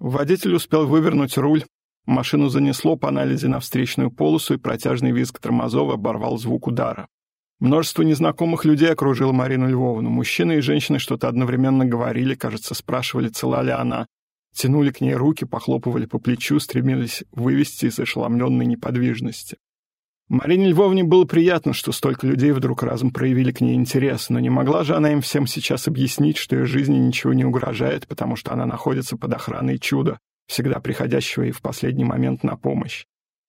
Водитель успел вывернуть руль, машину занесло по анализе на встречную полосу, и протяжный визг тормозов оборвал звук удара. Множество незнакомых людей окружило Марину Львовну. Мужчины и женщины что-то одновременно говорили, кажется, спрашивали, цела ли она. Тянули к ней руки, похлопывали по плечу, стремились вывести из ошеломленной неподвижности. Марине Львовне было приятно, что столько людей вдруг разом проявили к ней интерес, но не могла же она им всем сейчас объяснить, что ее жизни ничего не угрожает, потому что она находится под охраной чуда, всегда приходящего ей в последний момент на помощь.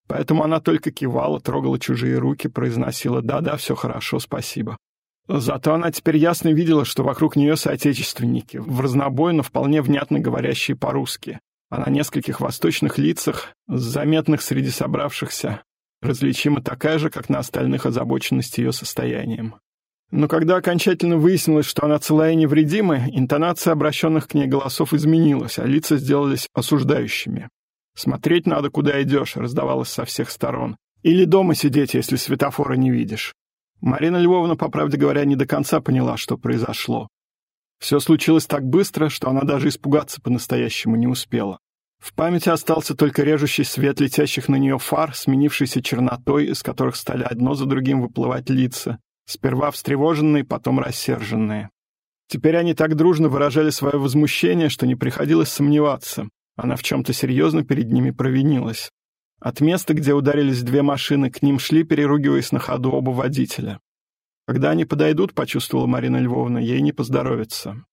Поэтому она только кивала, трогала чужие руки, произносила «да-да, все хорошо, спасибо». Зато она теперь ясно видела, что вокруг нее соотечественники, в разнобой, но вполне внятно говорящие по-русски. А на нескольких восточных лицах, заметных среди собравшихся, различима такая же, как на остальных озабоченность ее состоянием. Но когда окончательно выяснилось, что она цела и невредима, интонация обращенных к ней голосов изменилась, а лица сделались осуждающими. «Смотреть надо, куда идешь», — раздавалось со всех сторон. «Или дома сидеть, если светофора не видишь». Марина Львовна, по правде говоря, не до конца поняла, что произошло. Все случилось так быстро, что она даже испугаться по-настоящему не успела. В памяти остался только режущий свет летящих на нее фар, сменившийся чернотой, из которых стали одно за другим выплывать лица, сперва встревоженные, потом рассерженные. Теперь они так дружно выражали свое возмущение, что не приходилось сомневаться. Она в чем-то серьезно перед ними провинилась. От места, где ударились две машины, к ним шли, переругиваясь на ходу оба водителя. Когда они подойдут, почувствовала Марина Львовна, ей не поздоровится.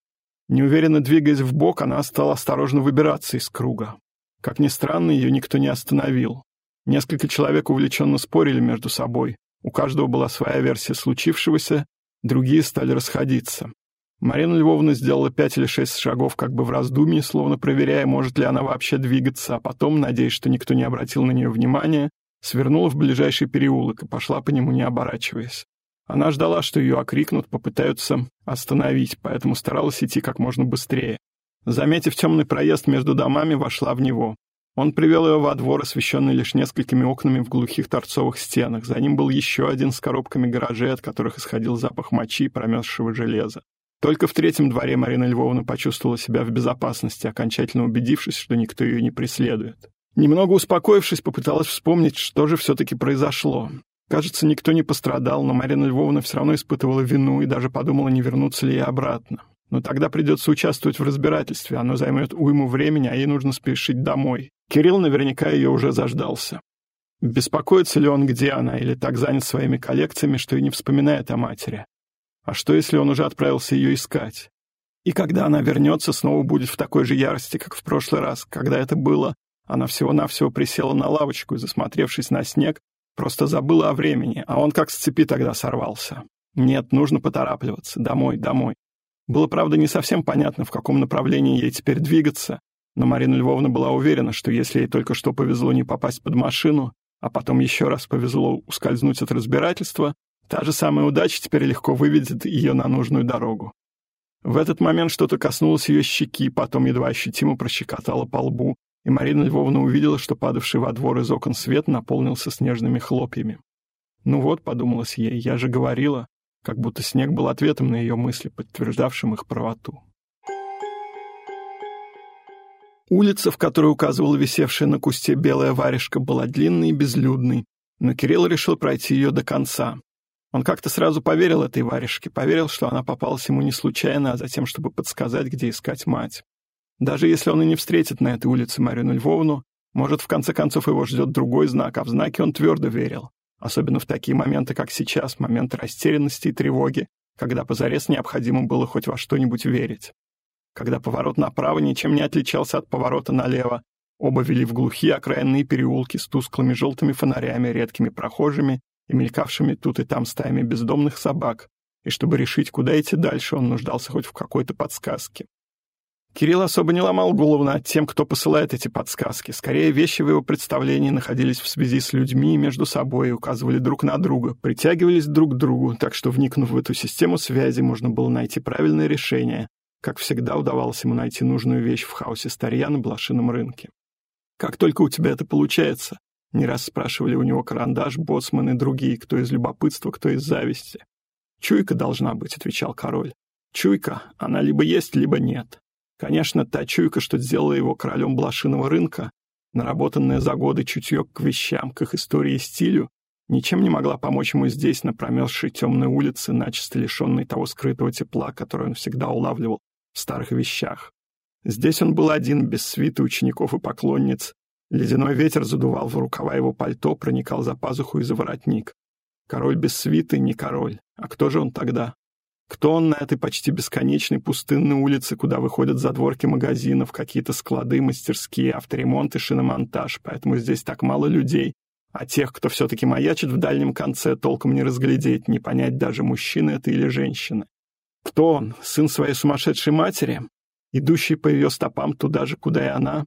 Неуверенно двигаясь в бок, она стала осторожно выбираться из круга. Как ни странно, ее никто не остановил. Несколько человек увлеченно спорили между собой. У каждого была своя версия случившегося, другие стали расходиться. Марина Львовна сделала пять или шесть шагов как бы в раздумье, словно проверяя, может ли она вообще двигаться, а потом, надеясь, что никто не обратил на нее внимания, свернула в ближайший переулок и пошла по нему, не оборачиваясь. Она ждала, что ее окрикнут, попытаются остановить, поэтому старалась идти как можно быстрее. Заметив темный проезд между домами, вошла в него. Он привел ее во двор, освещенный лишь несколькими окнами в глухих торцовых стенах. За ним был еще один с коробками гаражей, от которых исходил запах мочи и промерзшего железа. Только в третьем дворе Марина Львовна почувствовала себя в безопасности, окончательно убедившись, что никто ее не преследует. Немного успокоившись, попыталась вспомнить, что же все-таки произошло. Кажется, никто не пострадал, но Марина Львовна все равно испытывала вину и даже подумала, не вернуться ли ей обратно. Но тогда придется участвовать в разбирательстве, оно займет уйму времени, а ей нужно спешить домой. Кирилл наверняка ее уже заждался. Беспокоится ли он, где она, или так занят своими коллекциями, что и не вспоминает о матери? А что, если он уже отправился ее искать? И когда она вернется, снова будет в такой же ярости, как в прошлый раз, когда это было. Она всего-навсего присела на лавочку и, засмотревшись на снег, Просто забыла о времени, а он как с цепи тогда сорвался. Нет, нужно поторапливаться. Домой, домой. Было, правда, не совсем понятно, в каком направлении ей теперь двигаться, но Марина Львовна была уверена, что если ей только что повезло не попасть под машину, а потом еще раз повезло ускользнуть от разбирательства, та же самая удача теперь легко выведет ее на нужную дорогу. В этот момент что-то коснулось ее щеки, потом едва ощутимо прощекотало по лбу, и Марина Львовна увидела, что падавший во двор из окон свет наполнился снежными хлопьями. «Ну вот», — подумалось ей, — «я же говорила», как будто снег был ответом на ее мысли, подтверждавшим их правоту. Улица, в которой указывала висевшая на кусте белая варежка, была длинной и безлюдной, но Кирилл решил пройти ее до конца. Он как-то сразу поверил этой варежке, поверил, что она попалась ему не случайно, а затем, чтобы подсказать, где искать мать. Даже если он и не встретит на этой улице Марину Львовну, может, в конце концов его ждет другой знак, а в знаке он твердо верил. Особенно в такие моменты, как сейчас, моменты растерянности и тревоги, когда позарез необходимо было хоть во что-нибудь верить. Когда поворот направо ничем не отличался от поворота налево, оба вели в глухие окраинные переулки с тусклыми желтыми фонарями, редкими прохожими и мелькавшими тут и там стаями бездомных собак, и чтобы решить, куда идти дальше, он нуждался хоть в какой-то подсказке. Кирилл особо не ломал голову над тем, кто посылает эти подсказки. Скорее, вещи в его представлении находились в связи с людьми между собой указывали друг на друга, притягивались друг к другу, так что, вникнув в эту систему связи, можно было найти правильное решение. Как всегда, удавалось ему найти нужную вещь в хаосе старья на блошином рынке. «Как только у тебя это получается?» Не раз спрашивали у него карандаш, боцман и другие, кто из любопытства, кто из зависти. «Чуйка должна быть», — отвечал король. «Чуйка, она либо есть, либо нет. Конечно, та чуйка, что сделала его королем блошиного рынка, наработанное за годы чутье к вещам, к их истории и стилю, ничем не могла помочь ему здесь, на промерзшей темной улице, начисто лишенной того скрытого тепла, которое он всегда улавливал в старых вещах. Здесь он был один, без свиты учеников и поклонниц. Ледяной ветер задувал в рукава его пальто, проникал за пазуху и за воротник. Король без свиты не король. А кто же он тогда? Кто он на этой почти бесконечной пустынной улице, куда выходят задворки магазинов, какие-то склады, мастерские, авторемонт и шиномонтаж, поэтому здесь так мало людей, а тех, кто все-таки маячит в дальнем конце, толком не разглядеть, не понять даже, мужчина это или женщина. Кто он? Сын своей сумасшедшей матери? Идущий по ее стопам туда же, куда и она?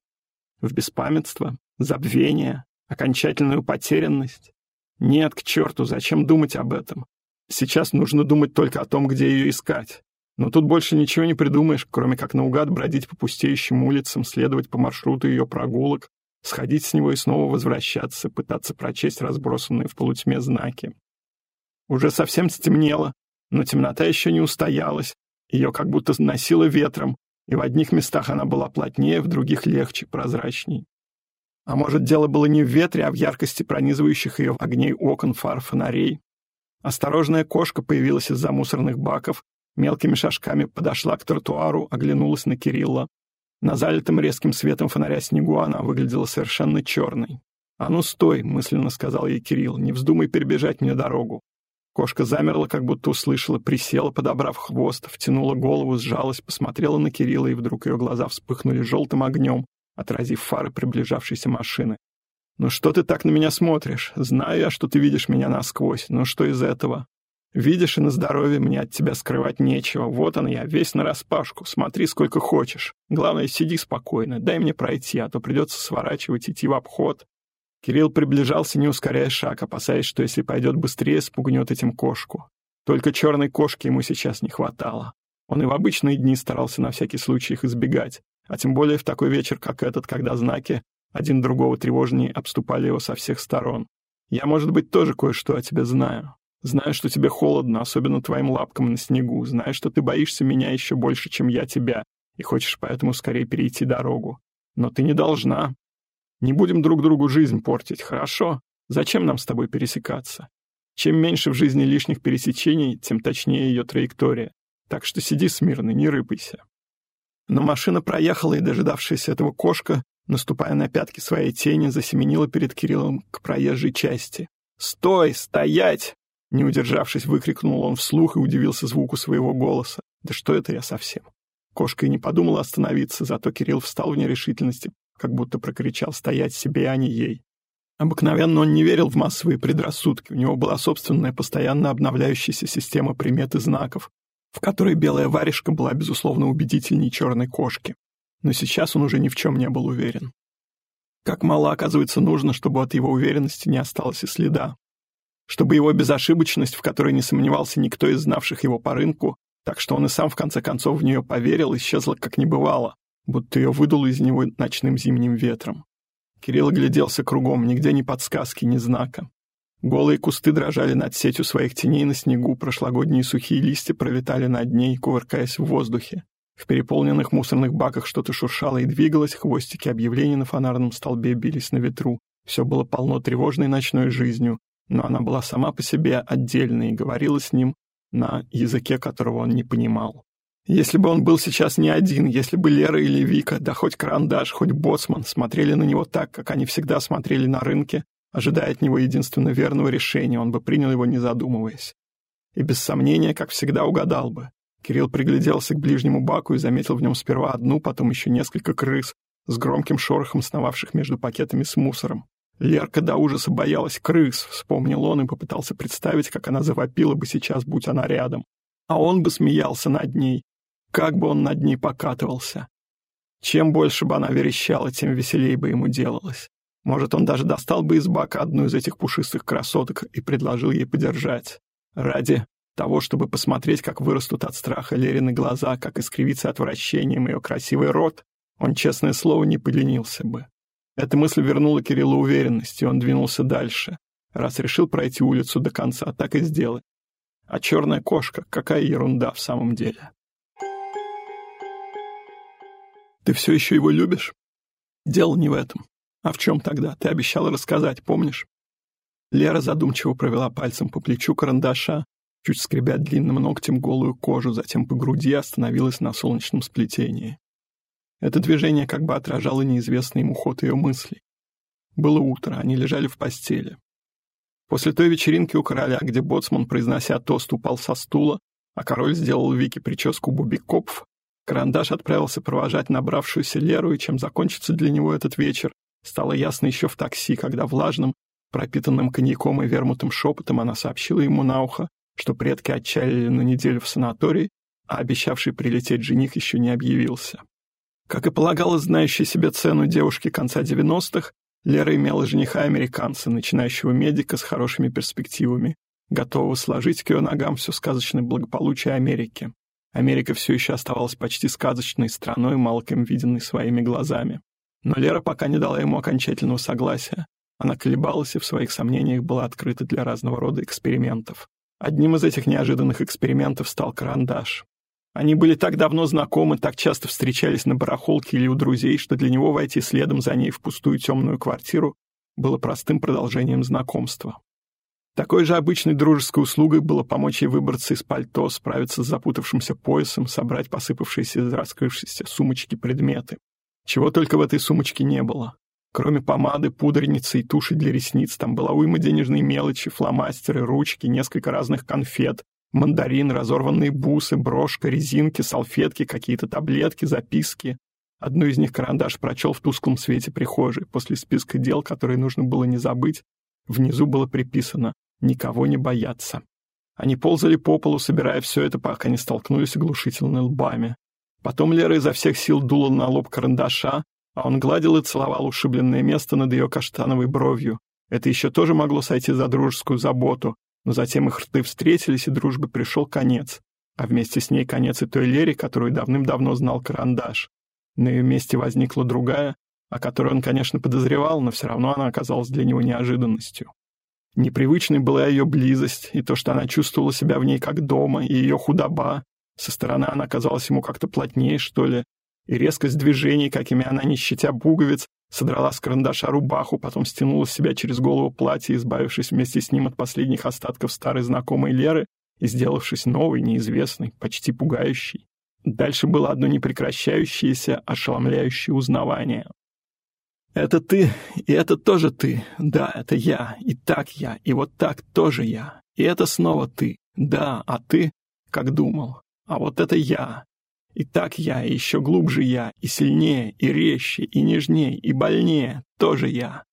В беспамятство? Забвение? Окончательную потерянность? Нет, к черту, зачем думать об этом? Сейчас нужно думать только о том, где ее искать. Но тут больше ничего не придумаешь, кроме как наугад бродить по пустеющим улицам, следовать по маршруту ее прогулок, сходить с него и снова возвращаться, пытаться прочесть разбросанные в полутьме знаки. Уже совсем стемнело, но темнота еще не устоялась, ее как будто носило ветром, и в одних местах она была плотнее, в других легче, прозрачней. А может, дело было не в ветре, а в яркости пронизывающих ее огней окон, фар, фонарей. Осторожная кошка появилась из-за мусорных баков, мелкими шажками подошла к тротуару, оглянулась на Кирилла. На залитом резким светом фонаря снегу она выглядела совершенно черной. «А ну стой!» — мысленно сказал ей Кирилл. «Не вздумай перебежать мне дорогу». Кошка замерла, как будто услышала, присела, подобрав хвост, втянула голову, сжалась, посмотрела на Кирилла, и вдруг ее глаза вспыхнули желтым огнем, отразив фары приближавшейся машины. «Ну что ты так на меня смотришь? Знаю я, что ты видишь меня насквозь, но что из этого? Видишь, и на здоровье мне от тебя скрывать нечего. Вот он я, весь нараспашку. Смотри, сколько хочешь. Главное, сиди спокойно, дай мне пройти, а то придется сворачивать, идти в обход». Кирилл приближался, не ускоряя шаг, опасаясь, что если пойдет быстрее, спугнет этим кошку. Только черной кошки ему сейчас не хватало. Он и в обычные дни старался на всякий случай их избегать, а тем более в такой вечер, как этот, когда знаки один другого тревожнее обступали его со всех сторон. «Я, может быть, тоже кое-что о тебе знаю. Знаю, что тебе холодно, особенно твоим лапкам на снегу. Знаю, что ты боишься меня еще больше, чем я тебя, и хочешь поэтому скорее перейти дорогу. Но ты не должна. Не будем друг другу жизнь портить, хорошо? Зачем нам с тобой пересекаться? Чем меньше в жизни лишних пересечений, тем точнее ее траектория. Так что сиди смирно, не рыпайся». Но машина проехала, и дожидавшаяся этого кошка наступая на пятки своей тени, засеменила перед Кириллом к проезжей части. «Стой! Стоять!» Не удержавшись, выкрикнул он вслух и удивился звуку своего голоса. «Да что это я совсем?» Кошка и не подумала остановиться, зато Кирилл встал в нерешительности, как будто прокричал «стоять себе, а не ей». Обыкновенно он не верил в массовые предрассудки, у него была собственная постоянно обновляющаяся система примет и знаков, в которой белая варежка была, безусловно, убедительней черной кошки но сейчас он уже ни в чем не был уверен. Как мало, оказывается, нужно, чтобы от его уверенности не осталось и следа. Чтобы его безошибочность, в которой не сомневался никто из знавших его по рынку, так что он и сам в конце концов в нее поверил, исчезла как не бывало, будто ее выдуло из него ночным зимним ветром. Кирилл огляделся кругом, нигде ни подсказки, ни знака. Голые кусты дрожали над сетью своих теней на снегу, прошлогодние сухие листья пролетали над ней, кувыркаясь в воздухе. В переполненных мусорных баках что-то шуршало и двигалось, хвостики объявлений на фонарном столбе бились на ветру. Все было полно тревожной ночной жизнью, но она была сама по себе отдельной и говорила с ним на языке, которого он не понимал. Если бы он был сейчас не один, если бы Лера или Вика, да хоть Карандаш, хоть Боцман смотрели на него так, как они всегда смотрели на рынке, ожидая от него единственно верного решения, он бы принял его не задумываясь. И без сомнения, как всегда, угадал бы. Кирилл пригляделся к ближнему баку и заметил в нем сперва одну, потом еще несколько крыс, с громким шорохом сновавших между пакетами с мусором. Лерка до ужаса боялась крыс, вспомнил он и попытался представить, как она завопила бы сейчас, будь она рядом. А он бы смеялся над ней. Как бы он над ней покатывался. Чем больше бы она верещала, тем веселее бы ему делалось. Может, он даже достал бы из бака одну из этих пушистых красоток и предложил ей подержать. Ради того, чтобы посмотреть, как вырастут от страха Лерины глаза, как искривится отвращением ее красивый рот, он, честное слово, не поленился бы. Эта мысль вернула Кириллу уверенность, и он двинулся дальше. Раз решил пройти улицу до конца, так и сделать. А черная кошка, какая ерунда в самом деле. Ты все еще его любишь? Дело не в этом. А в чем тогда? Ты обещала рассказать, помнишь? Лера задумчиво провела пальцем по плечу карандаша, чуть скребя длинным ногтем голую кожу, затем по груди остановилась на солнечном сплетении. Это движение как бы отражало неизвестный ему ход ее мыслей. Было утро, они лежали в постели. После той вечеринки у короля, где боцман, произнося тост, упал со стула, а король сделал Вике прическу Бубикопф, карандаш отправился провожать набравшуюся Леру, и чем закончится для него этот вечер, стало ясно еще в такси, когда влажным, пропитанным коньяком и вермутым шепотом она сообщила ему на ухо, что предки отчалили на неделю в санаторий, а обещавший прилететь жених еще не объявился. Как и полагалось знающей себе цену девушки конца 90-х, Лера имела жениха-американца, начинающего медика с хорошими перспективами, готового сложить к ее ногам все сказочное благополучие Америки. Америка все еще оставалась почти сказочной страной, мало кем виденной своими глазами. Но Лера пока не дала ему окончательного согласия. Она колебалась и в своих сомнениях была открыта для разного рода экспериментов. Одним из этих неожиданных экспериментов стал карандаш. Они были так давно знакомы, так часто встречались на барахолке или у друзей, что для него войти следом за ней в пустую темную квартиру было простым продолжением знакомства. Такой же обычной дружеской услугой было помочь ей выбраться из пальто, справиться с запутавшимся поясом, собрать посыпавшиеся из раскрывшейся сумочки предметы. Чего только в этой сумочке не было. Кроме помады, пудреницы и туши для ресниц, там была уйма денежной мелочи, фломастеры, ручки, несколько разных конфет, мандарин, разорванные бусы, брошка, резинки, салфетки, какие-то таблетки, записки. Одну из них карандаш прочел в тусклом свете прихожей. После списка дел, которые нужно было не забыть, внизу было приписано «Никого не бояться». Они ползали по полу, собирая все это, пока не столкнулись оглушительными лбами. Потом Лера изо всех сил дула на лоб карандаша, а он гладил и целовал ушибленное место над ее каштановой бровью. Это еще тоже могло сойти за дружескую заботу, но затем их рты встретились, и дружбе пришел конец, а вместе с ней конец и той Лере, которую давным-давно знал Карандаш. На ее месте возникла другая, о которой он, конечно, подозревал, но все равно она оказалась для него неожиданностью. Непривычной была ее близость, и то, что она чувствовала себя в ней как дома, и ее худоба. Со стороны она казалась ему как-то плотнее, что ли, и резкость движений, какими она, не щадя пуговиц, содрала с карандаша рубаху, потом стянула с себя через голову платье, избавившись вместе с ним от последних остатков старой знакомой Леры и сделавшись новой, неизвестной, почти пугающей. Дальше было одно непрекращающееся, ошеломляющее узнавание. «Это ты, и это тоже ты. Да, это я, и так я, и вот так тоже я. И это снова ты. Да, а ты, как думал. А вот это я. И так я, и еще глубже я, и сильнее, и резче, и нежнее, и больнее, тоже я.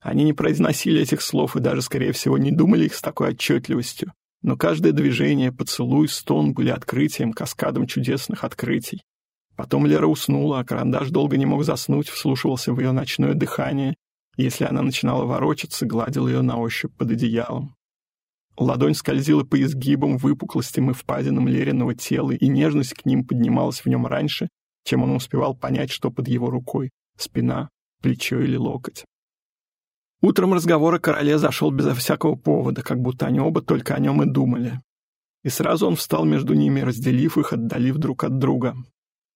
Они не произносили этих слов и даже, скорее всего, не думали их с такой отчетливостью. Но каждое движение, поцелуй, стон были открытием, каскадом чудесных открытий. Потом Лера уснула, а карандаш долго не мог заснуть, вслушивался в ее ночное дыхание. Если она начинала ворочаться, гладил ее на ощупь под одеялом. Ладонь скользила по изгибам, выпуклостям и впадинам Лериного тела, и нежность к ним поднималась в нем раньше, чем он успевал понять, что под его рукой — спина, плечо или локоть. Утром разговор о короле зашел безо всякого повода, как будто они оба только о нем и думали. И сразу он встал между ними, разделив их, отдалив друг от друга.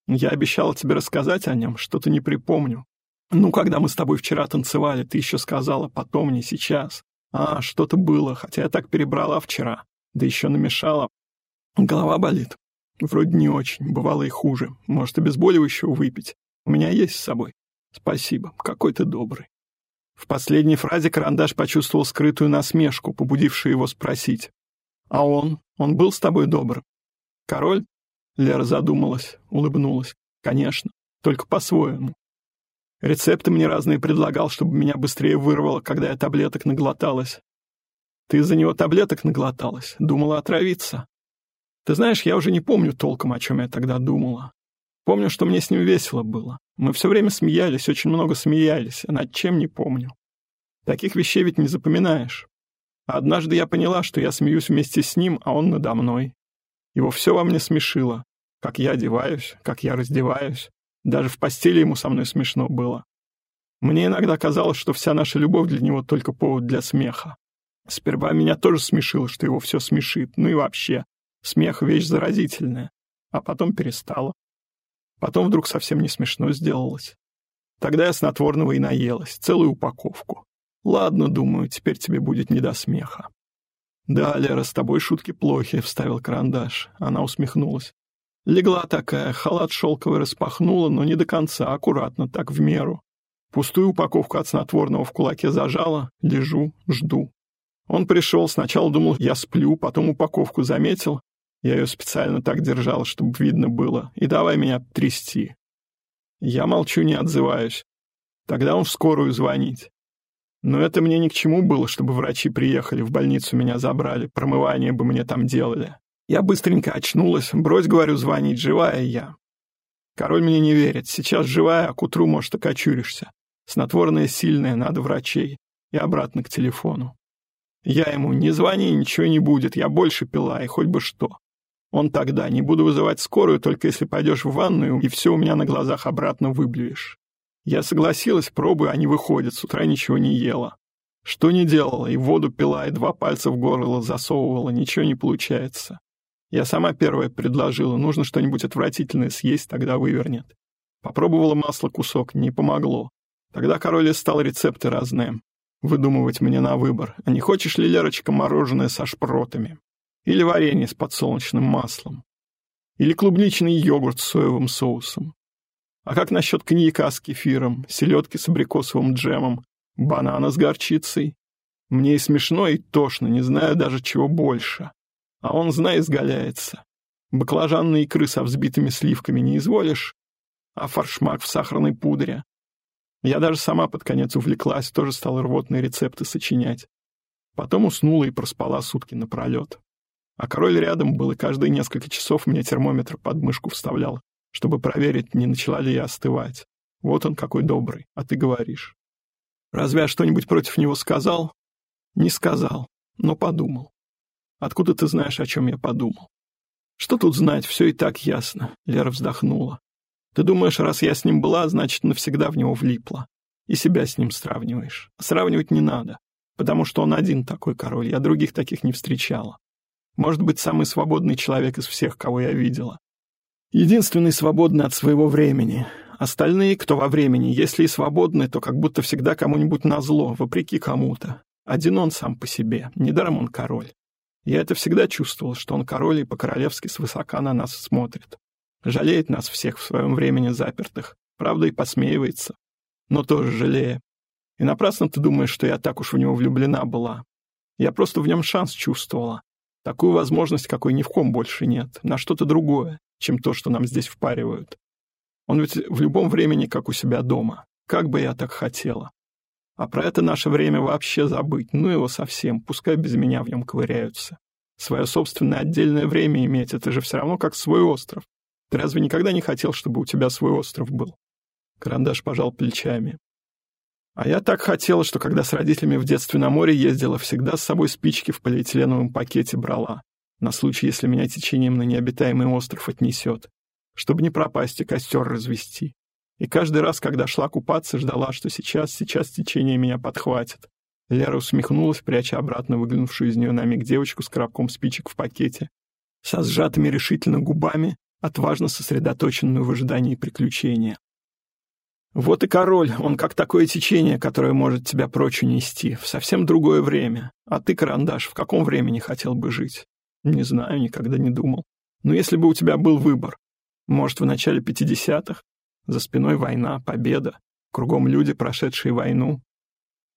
«Я обещал тебе рассказать о нем, что-то не припомню. Ну, когда мы с тобой вчера танцевали, ты еще сказала, потом, не сейчас. А, что-то было, хотя я так перебрала вчера. Да еще намешала. Голова болит. Вроде не очень, бывало и хуже. Может, обезболивающего выпить. У меня есть с собой. Спасибо, какой ты добрый. В последней фразе Карандаш почувствовал скрытую насмешку, побудившую его спросить. «А он? Он был с тобой добр?» «Король?» Лера задумалась, улыбнулась. «Конечно, только по-своему. Рецепты мне разные предлагал, чтобы меня быстрее вырвало, когда я таблеток наглоталась. Ты из-за него таблеток наглоталась? Думала отравиться? Ты знаешь, я уже не помню толком, о чем я тогда думала. Помню, что мне с ним весело было. Мы все время смеялись, очень много смеялись, а над чем не помню. Таких вещей ведь не запоминаешь. Однажды я поняла, что я смеюсь вместе с ним, а он надо мной. Его все во мне смешило. Как я одеваюсь, как я раздеваюсь, даже в постели ему со мной смешно было. Мне иногда казалось, что вся наша любовь для него только повод для смеха. Сперва меня тоже смешило, что его все смешит, ну и вообще. Смех — вещь заразительная. А потом перестало. Потом вдруг совсем не смешно сделалось. Тогда я снотворного и наелась, целую упаковку. Ладно, думаю, теперь тебе будет не до смеха. «Да, Лера, с тобой шутки плохи», — вставил карандаш. Она усмехнулась. Легла такая, халат шелковый распахнула, но не до конца, аккуратно, так в меру. Пустую упаковку от снотворного в кулаке зажала, лежу, жду. Он пришел, сначала думал, я сплю, потом упаковку заметил. Я ее специально так держал, чтобы видно было, и давай меня трясти. Я молчу, не отзываюсь. Тогда он в скорую звонить. Но это мне ни к чему было, чтобы врачи приехали, в больницу меня забрали, промывание бы мне там делали. Я быстренько очнулась, брось, говорю, звонить, живая я. Король мне не верит, сейчас живая, а к утру, может, окочуришься. Снотворное сильное, надо врачей. И обратно к телефону. Я ему, не звони, ничего не будет, я больше пила, и хоть бы что. Он тогда, не буду вызывать скорую, только если пойдешь в ванную, и все у меня на глазах обратно выблюешь. Я согласилась, пробую, не выходит, с утра ничего не ела. Что не делала, и воду пила, и два пальца в горло засовывала, ничего не получается. Я сама первая предложила, нужно что-нибудь отвратительное съесть, тогда вывернет. Попробовала масло кусок, не помогло. Тогда король стал рецепты разные. Выдумывать мне на выбор. А не хочешь ли, Лерочка, мороженое со шпротами? Или варенье с подсолнечным маслом? Или клубничный йогурт с соевым соусом? А как насчет коньяка с кефиром, селедки с абрикосовым джемом, банана с горчицей? Мне и смешно, и тошно, не знаю даже чего больше. А он, знай, изгаляется. Баклажанные икры со взбитыми сливками не изволишь, а форшмак в сахарной пудре. Я даже сама под конец увлеклась, тоже стала рвотные рецепты сочинять. Потом уснула и проспала сутки напролет. А король рядом был, и каждые несколько часов мне термометр под мышку вставлял, чтобы проверить, не начала ли я остывать. Вот он какой добрый, а ты говоришь. Разве я что-нибудь против него сказал? Не сказал, но подумал. Откуда ты знаешь, о чем я подумал? Что тут знать, все и так ясно, Лера вздохнула. Ты думаешь, раз я с ним была, значит, навсегда в него влипла. И себя с ним сравниваешь. Сравнивать не надо, потому что он один такой король, я других таких не встречала. Может быть, самый свободный человек из всех, кого я видела. Единственный свободный от своего времени. Остальные, кто во времени, если и свободны, то как будто всегда кому-нибудь назло, вопреки кому-то. Один он сам по себе, недаром он король. Я это всегда чувствовал, что он король и по-королевски свысока на нас смотрит. Жалеет нас всех в своем времени запертых, правда и посмеивается, но тоже жалея. И напрасно ты думаешь, что я так уж в него влюблена была. Я просто в нем шанс чувствовала. Такую возможность, какой ни в ком больше нет, на что-то другое, чем то, что нам здесь впаривают. Он ведь в любом времени как у себя дома. Как бы я так хотела. А про это наше время вообще забыть, ну его совсем, пускай без меня в нем ковыряются. Свое собственное отдельное время иметь, это же все равно как свой остров. Ты разве никогда не хотел, чтобы у тебя свой остров был? Карандаш пожал плечами. А я так хотела, что когда с родителями в детстве на море ездила, всегда с собой спички в полиэтиленовом пакете брала на случай, если меня течением на необитаемый остров отнесет, чтобы не пропасть и костер развести. И каждый раз, когда шла купаться, ждала, что сейчас, сейчас течение меня подхватит. Лера усмехнулась, пряча обратно выглянувшую из нее на миг девочку с коробком спичек в пакете, со сжатыми решительно губами, отважно сосредоточенную в ожидании приключения. Вот и король, он как такое течение, которое может тебя прочь унести, в совсем другое время. А ты, карандаш, в каком времени хотел бы жить? Не знаю, никогда не думал. Но если бы у тебя был выбор, может, в начале 50-х, за спиной война, победа, кругом люди, прошедшие войну.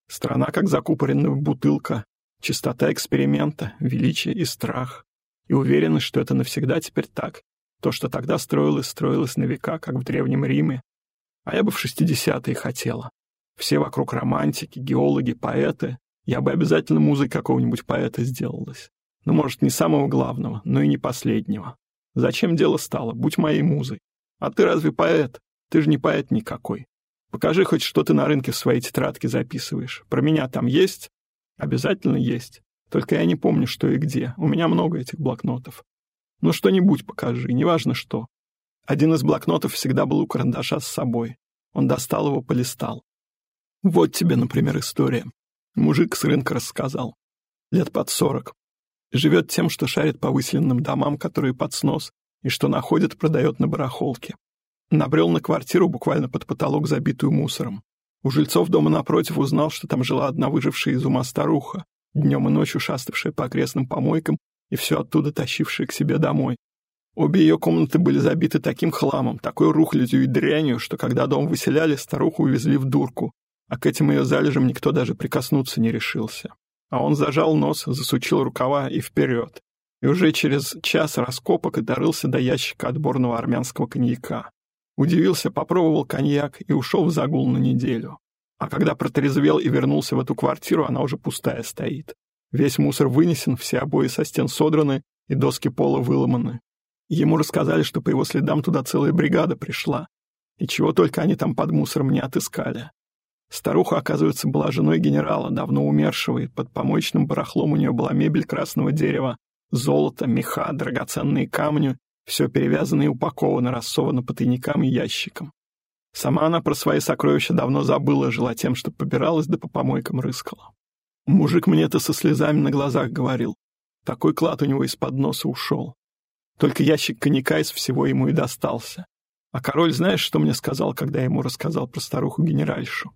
Страна, как закупоренная бутылка, чистота эксперимента, величие и страх. И уверенность, что это навсегда теперь так. То, что тогда строилось, строилось на века, как в Древнем Риме. А я бы в 60-е хотела. Все вокруг романтики, геологи, поэты. Я бы обязательно музыкой какого-нибудь поэта сделалась. Ну, может, не самого главного, но и не последнего. Зачем дело стало? Будь моей музой. А ты разве поэт? Ты же не поэт никакой. Покажи хоть, что ты на рынке в своей тетрадке записываешь. Про меня там есть? Обязательно есть. Только я не помню, что и где. У меня много этих блокнотов. Ну, что-нибудь покажи, неважно что. Один из блокнотов всегда был у карандаша с собой. Он достал его, полистал. Вот тебе, например, история. Мужик с рынка рассказал. Лет под сорок. Живет тем, что шарит по выселенным домам, которые под снос, и что находит, продает на барахолке. Набрел на квартиру, буквально под потолок, забитую мусором. У жильцов дома напротив узнал, что там жила одна выжившая из ума старуха, днем и ночью шаставшая по окрестным помойкам и все оттуда тащившая к себе домой. Обе ее комнаты были забиты таким хламом, такой рухлядью и дрянью, что когда дом выселяли, старуху увезли в дурку, а к этим ее залежам никто даже прикоснуться не решился. А он зажал нос, засучил рукава и вперед. И уже через час раскопок дорылся до ящика отборного армянского коньяка. Удивился, попробовал коньяк и ушел в загул на неделю. А когда протрезвел и вернулся в эту квартиру, она уже пустая стоит. Весь мусор вынесен, все обои со стен содраны и доски пола выломаны. Ему рассказали, что по его следам туда целая бригада пришла. И чего только они там под мусором не отыскали. Старуха, оказывается, была женой генерала, давно умершего, и под помоечным барахлом у нее была мебель красного дерева, золото, меха, драгоценные камни, все перевязано и упаковано, рассовано по тайникам и ящикам. Сама она про свои сокровища давно забыла, жила тем, что побиралась да по помойкам рыскала. Мужик мне это со слезами на глазах говорил. Такой клад у него из-под носа ушел. Только ящик коньяка из всего ему и достался. А король знаешь, что мне сказал, когда я ему рассказал про старуху-генеральшу?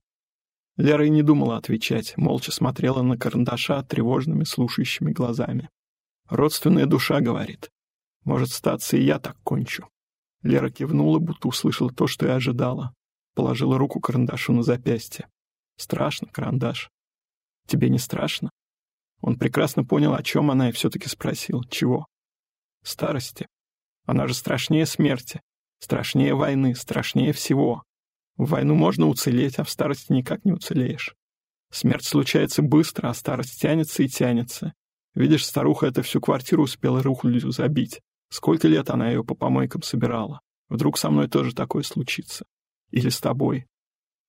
Лера и не думала отвечать, молча смотрела на карандаша тревожными слушающими глазами. «Родственная душа», — говорит. «Может, статься и я так кончу». Лера кивнула, будто услышала то, что и ожидала. Положила руку карандашу на запястье. «Страшно, карандаш». «Тебе не страшно?» Он прекрасно понял, о чем она, и все-таки спросил. «Чего?» старости. Она же страшнее смерти, страшнее войны, страшнее всего. В войну можно уцелеть, а в старости никак не уцелеешь. Смерть случается быстро, а старость тянется и тянется. Видишь, старуха это всю квартиру успела рухлядью забить. Сколько лет она ее по помойкам собирала. Вдруг со мной тоже такое случится. Или с тобой.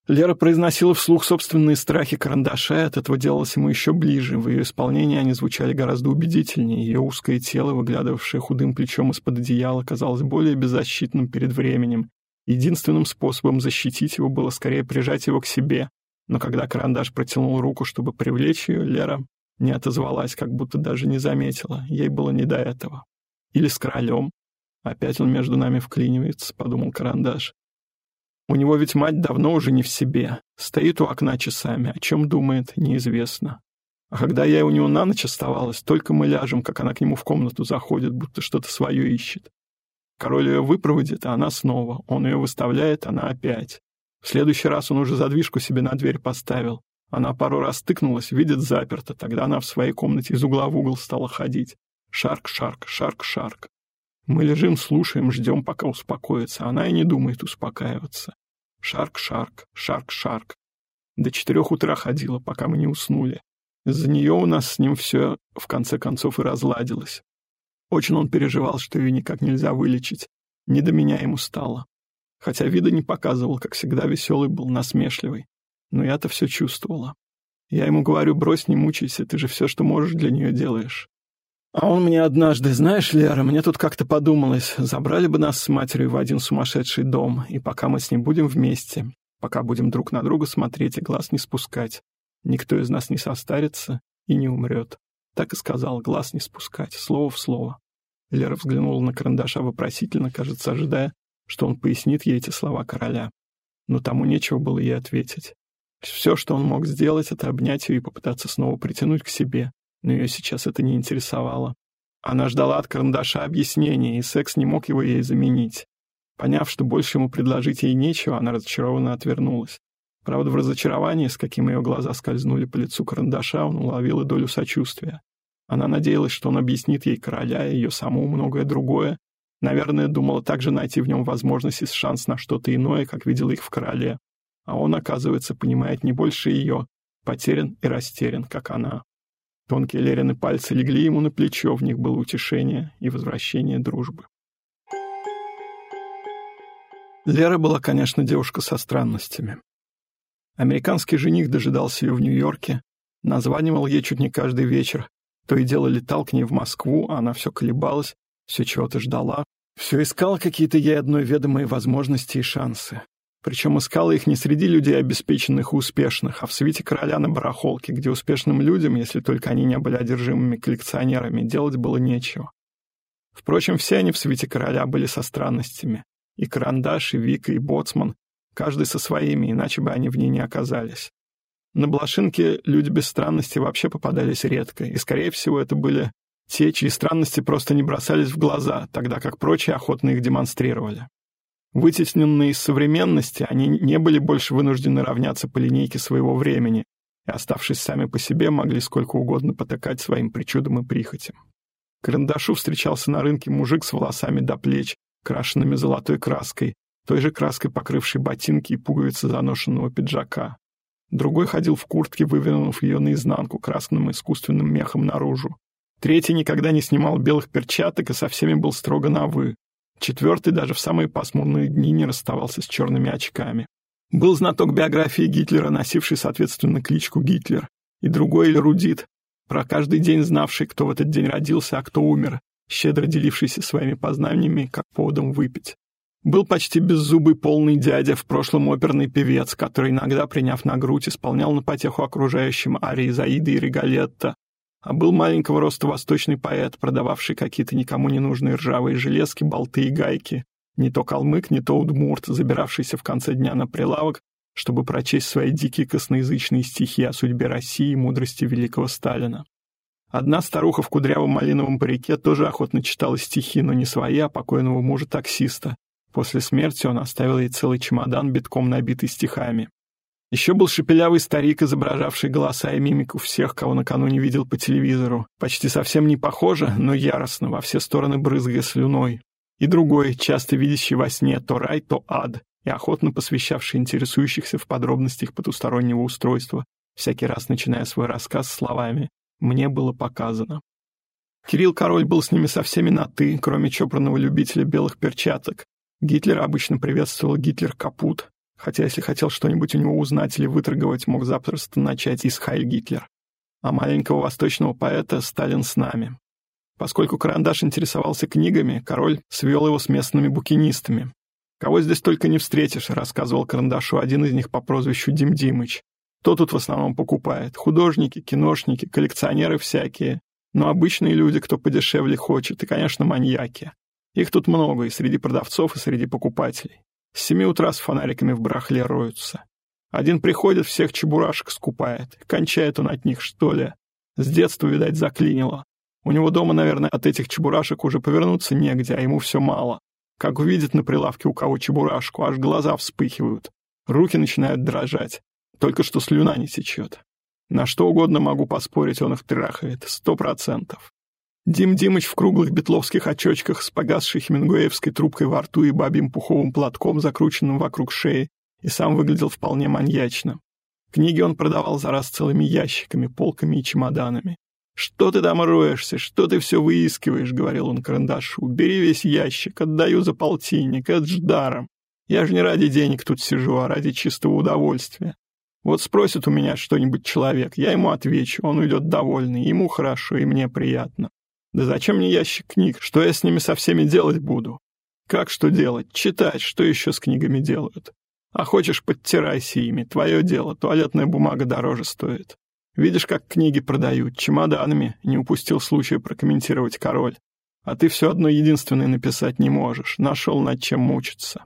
Лера произносила вслух собственные страхи карандаша, и от этого делалось ему еще ближе. В ее исполнении они звучали гораздо убедительнее. Ее узкое тело, выглядывавшее худым плечом из-под одеяла, казалось более беззащитным перед временем. Единственным способом защитить его было скорее прижать его к себе. Но когда карандаш протянул руку, чтобы привлечь ее, Лера не отозвалась, как будто даже не заметила. Ей было не до этого. Или с королем. Опять он между нами вклинивается, подумал карандаш. У него ведь мать давно уже не в себе. Стоит у окна часами, о чем думает, неизвестно. А когда я у него на ночь оставалась, только мы ляжем, как она к нему в комнату заходит, будто что-то свое ищет. Король ее выпроводит, а она снова. Он ее выставляет, она опять. В следующий раз он уже задвижку себе на дверь поставил. Она пару раз тыкнулась, видит заперто. Тогда она в своей комнате из угла в угол стала ходить. Шарк-шарк, шарк-шарк. Мы лежим, слушаем, ждем, пока успокоится. Она и не думает успокаиваться. Шарк-шарк, шарк-шарк. До четырех утра ходила, пока мы не уснули. Из-за нее у нас с ним все, в конце концов, и разладилось. Очень он переживал, что ее никак нельзя вылечить. Не до меня ему стало. Хотя вида не показывал, как всегда веселый был, насмешливый. Но я-то все чувствовала. Я ему говорю, брось, не мучайся, ты же все, что можешь, для нее делаешь. А он мне однажды, знаешь, Лера, мне тут как-то подумалось, забрали бы нас с матерью в один сумасшедший дом, и пока мы с ним будем вместе, пока будем друг на друга смотреть и глаз не спускать, никто из нас не состарится и не умрет. Так и сказал, глаз не спускать, слово в слово. Лера взглянула на карандаша вопросительно, кажется, ожидая, что он пояснит ей эти слова короля. Но тому нечего было ей ответить. Все, что он мог сделать, это обнять ее и попытаться снова притянуть к себе, но ее сейчас это не интересовало. Она ждала от карандаша объяснения, и секс не мог его ей заменить. Поняв, что больше ему предложить ей нечего, она разочарованно отвернулась. Правда, в разочаровании, с каким ее глаза скользнули по лицу карандаша, он уловил и долю сочувствия. Она надеялась, что он объяснит ей короля и ее саму многое другое. Наверное, думала также найти в нем возможность и шанс на что-то иное, как видела их в короле. А он, оказывается, понимает не больше ее, потерян и растерян, как она. Тонкие Лерины пальцы легли ему на плечо, в них было утешение и возвращение дружбы. Лера была, конечно, девушка со странностями. Американский жених дожидался ее в Нью-Йорке, названивал ей чуть не каждый вечер, то и дело летал к ней в Москву, а она все колебалась, все чего-то ждала, все искала какие-то ей одной ведомые возможности и шансы. Причем искала их не среди людей обеспеченных и успешных, а в свете короля на барахолке, где успешным людям, если только они не были одержимыми коллекционерами, делать было нечего. Впрочем, все они в свете короля были со странностями. И Карандаш, и Вика, и Боцман. Каждый со своими, иначе бы они в ней не оказались. На Блошинке люди без странности вообще попадались редко, и, скорее всего, это были те, чьи странности просто не бросались в глаза, тогда как прочие охотно их демонстрировали. Вытесненные из современности, они не были больше вынуждены равняться по линейке своего времени, и, оставшись сами по себе, могли сколько угодно потакать своим причудам и прихотям. Карандашу встречался на рынке мужик с волосами до плеч, крашенными золотой краской, той же краской покрывшей ботинки и пуговицы заношенного пиджака. Другой ходил в куртке, вывернув ее наизнанку красным искусственным мехом наружу. Третий никогда не снимал белых перчаток и со всеми был строго на «вы». Четвертый даже в самые пасмурные дни не расставался с черными очками. Был знаток биографии Гитлера, носивший, соответственно, кличку Гитлер, и другой эрудит, про каждый день знавший, кто в этот день родился, а кто умер, щедро делившийся своими познаниями, как поводом выпить. Был почти беззубый полный дядя, в прошлом оперный певец, который иногда, приняв на грудь, исполнял на потеху окружающим арии Заиды и Регалетта, а был маленького роста восточный поэт, продававший какие-то никому не нужные ржавые железки, болты и гайки, не то калмык, не то удмурт, забиравшийся в конце дня на прилавок, чтобы прочесть свои дикие косноязычные стихи о судьбе России и мудрости великого Сталина. Одна старуха в кудрявом малиновом парике тоже охотно читала стихи, но не свои, а покойного мужа-таксиста, После смерти он оставил ей целый чемодан, битком набитый стихами. Еще был шепелявый старик, изображавший голоса и мимику всех, кого накануне видел по телевизору. Почти совсем не похоже, но яростно, во все стороны брызгая слюной. И другой, часто видящий во сне то рай, то ад, и охотно посвящавший интересующихся в подробностях потустороннего устройства, всякий раз начиная свой рассказ словами «мне было показано». Кирилл Король был с ними со всеми на «ты», кроме чопорного любителя белых перчаток, Гитлер обычно приветствовал Гитлер капут, хотя если хотел что-нибудь у него узнать или выторговать, мог запросто начать из Хайль Гитлер. А маленького восточного поэта Сталин с нами. Поскольку Карандаш интересовался книгами, король свел его с местными букинистами. «Кого здесь только не встретишь», — рассказывал Карандашу один из них по прозвищу Дим Димыч. «Кто тут в основном покупает? Художники, киношники, коллекционеры всякие. Но обычные люди, кто подешевле хочет, и, конечно, маньяки. Их тут много и среди продавцов, и среди покупателей. С семи утра с фонариками в барахле роются. Один приходит, всех чебурашек скупает. Кончает он от них, что ли. С детства, видать, заклинило. У него дома, наверное, от этих чебурашек уже повернуться негде, а ему все мало. Как увидит на прилавке у кого чебурашку, аж глаза вспыхивают. Руки начинают дрожать. Только что слюна не течет. На что угодно могу поспорить, он их трахает. Сто процентов. Дим Димыч в круглых бетловских очочках с погасшей хемингуэевской трубкой во рту и бабьим пуховым платком, закрученным вокруг шеи, и сам выглядел вполне маньячно. Книги он продавал за раз целыми ящиками, полками и чемоданами. «Что ты там роешься? Что ты все выискиваешь?» — говорил он карандашу. «Бери весь ящик, отдаю за полтинник, это ж даром. Я же не ради денег тут сижу, а ради чистого удовольствия. Вот спросит у меня что-нибудь человек, я ему отвечу, он уйдет довольный, ему хорошо и мне приятно. Да зачем мне ящик книг? Что я с ними со всеми делать буду? Как что делать? Читать, что еще с книгами делают? А хочешь, подтирайся ими, твое дело, туалетная бумага дороже стоит. Видишь, как книги продают, чемоданами, не упустил случая прокомментировать король. А ты все одно единственное написать не можешь, нашел над чем мучиться.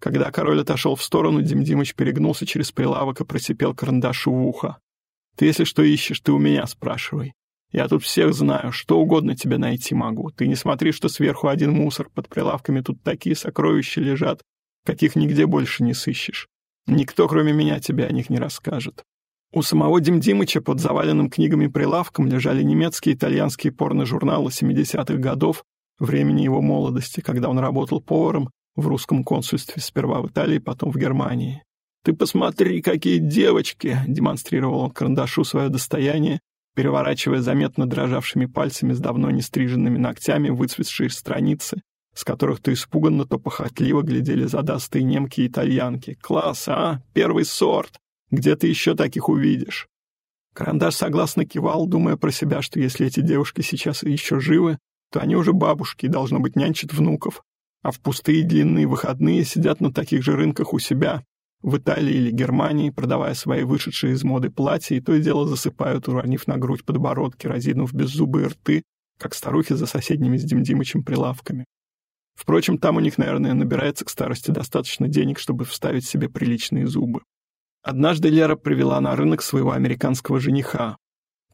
Когда король отошел в сторону, Дим Димыч перегнулся через прилавок и просипел карандашу в ухо. «Ты, если что ищешь, ты у меня спрашивай. Я тут всех знаю, что угодно тебе найти могу. Ты не смотри, что сверху один мусор, под прилавками тут такие сокровища лежат, каких нигде больше не сыщешь. Никто, кроме меня, тебе о них не расскажет. У самого Дим Димыча под заваленным книгами прилавком лежали немецкие и итальянские порно-журналы 70-х годов, времени его молодости, когда он работал поваром в русском консульстве, сперва в Италии, потом в Германии. «Ты посмотри, какие девочки!» — демонстрировал он карандашу свое достояние, переворачивая заметно дрожавшими пальцами с давно не стриженными ногтями выцветшие страницы, с которых то испуганно, то похотливо глядели задастые немки и итальянки. «Класс, а? Первый сорт! Где ты еще таких увидишь?» Карандаш согласно кивал, думая про себя, что если эти девушки сейчас еще живы, то они уже бабушки и, должно быть, нянчат внуков, а в пустые длинные выходные сидят на таких же рынках у себя, в Италии или Германии, продавая свои вышедшие из моды платья, и то и дело засыпают, уронив на грудь подбородки, разинув беззубые рты, как старухи за соседними с Димдимычем прилавками. Впрочем, там у них, наверное, набирается к старости достаточно денег, чтобы вставить себе приличные зубы. Однажды Лера привела на рынок своего американского жениха.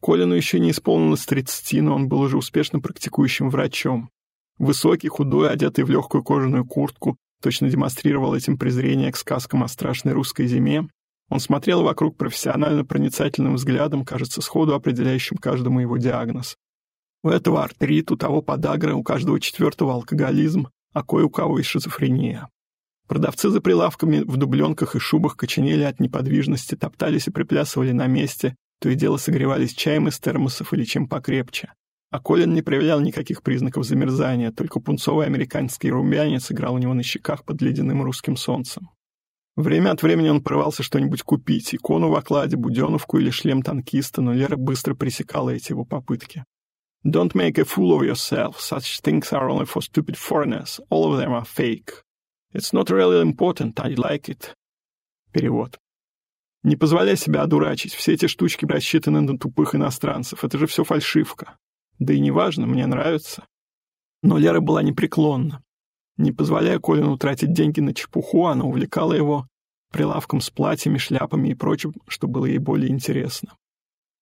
Колину еще не исполнилось 30, но он был уже успешно практикующим врачом. Высокий, худой, одетый в легкую кожаную куртку, точно демонстрировал этим презрение к сказкам о страшной русской зиме. Он смотрел вокруг профессионально проницательным взглядом, кажется, сходу определяющим каждому его диагноз. У этого артрит, у того подагра, у каждого четвертого алкоголизм, а кое у кого и шизофрения. Продавцы за прилавками в дубленках и шубах коченели от неподвижности, топтались и приплясывали на месте, то и дело согревались чаем из термосов или чем покрепче. А Колин не проявлял никаких признаков замерзания, только пунцовый американский румянец играл у него на щеках под ледяным русским солнцем. Время от времени он порывался что-нибудь купить, икону в окладе, буденовку или шлем танкиста, но Лера быстро пресекала эти его попытки. Don't make a fool of yourself. Such things are only for stupid foreigners. All of them are fake. It's not really important. I like it. Перевод. Не позволяй себя одурачить. Все эти штучки рассчитаны на тупых иностранцев. Это же все фальшивка. Да и неважно, мне нравится. Но Лера была непреклонна. Не позволяя Колину тратить деньги на чепуху, она увлекала его прилавком с платьями, шляпами и прочим, что было ей более интересно.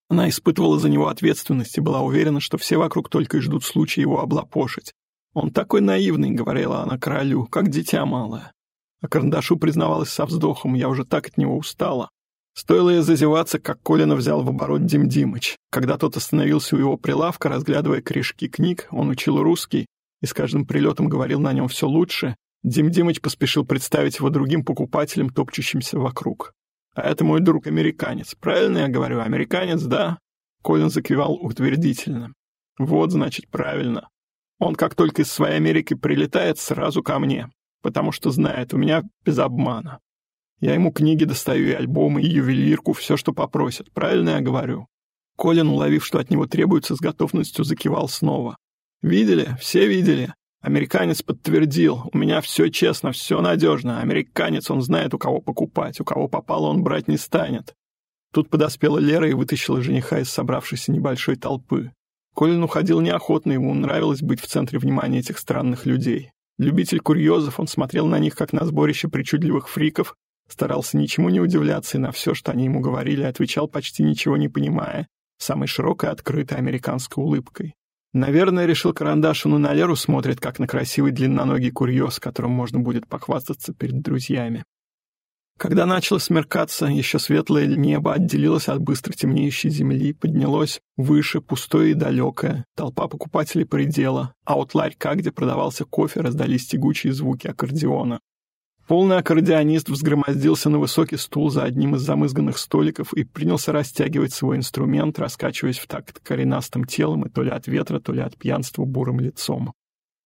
Она испытывала за него ответственность и была уверена, что все вокруг только и ждут случая его облапошить. «Он такой наивный», — говорила она королю, — «как дитя малое». А карандашу признавалась со вздохом, я уже так от него устала. Стоило ей зазеваться, как Колина взял в оборот Дим Димыч. Когда тот остановился у его прилавка, разглядывая корешки книг, он учил русский и с каждым прилетом говорил на нем все лучше, Дим Димыч поспешил представить его другим покупателям, топчущимся вокруг. А это мой друг американец. Правильно я говорю, американец, да? Колин закивал утвердительно. Вот, значит, правильно. Он как только из своей Америки прилетает, сразу ко мне. Потому что знает, у меня без обмана. Я ему книги достаю, и альбомы, и ювелирку, все, что попросят. Правильно я говорю? Колин, уловив, что от него требуется, с готовностью закивал снова. «Видели? Все видели? Американец подтвердил, у меня все честно, все надежно. Американец, он знает, у кого покупать, у кого попало, он брать не станет. Тут подоспела Лера и вытащила жениха из собравшейся небольшой толпы. Колин уходил неохотно, ему нравилось быть в центре внимания этих странных людей. Любитель курьезов, он смотрел на них, как на сборище причудливых фриков, старался ничему не удивляться и на все, что они ему говорили, отвечал почти ничего не понимая, самой широкой открытой американской улыбкой. Наверное, решил Карандашин, и на Леру смотрит, как на красивый длинноногий курьез, которым можно будет похвастаться перед друзьями. Когда начало смеркаться, еще светлое небо отделилось от быстро темнеющей земли, поднялось выше, пустое и далекое. Толпа покупателей предела, а от ларька, где продавался кофе, раздались тягучие звуки аккордеона. Полный аккордеонист взгромоздился на высокий стул за одним из замызганных столиков и принялся растягивать свой инструмент, раскачиваясь в такт коренастым телом и то ли от ветра, то ли от пьянства бурым лицом.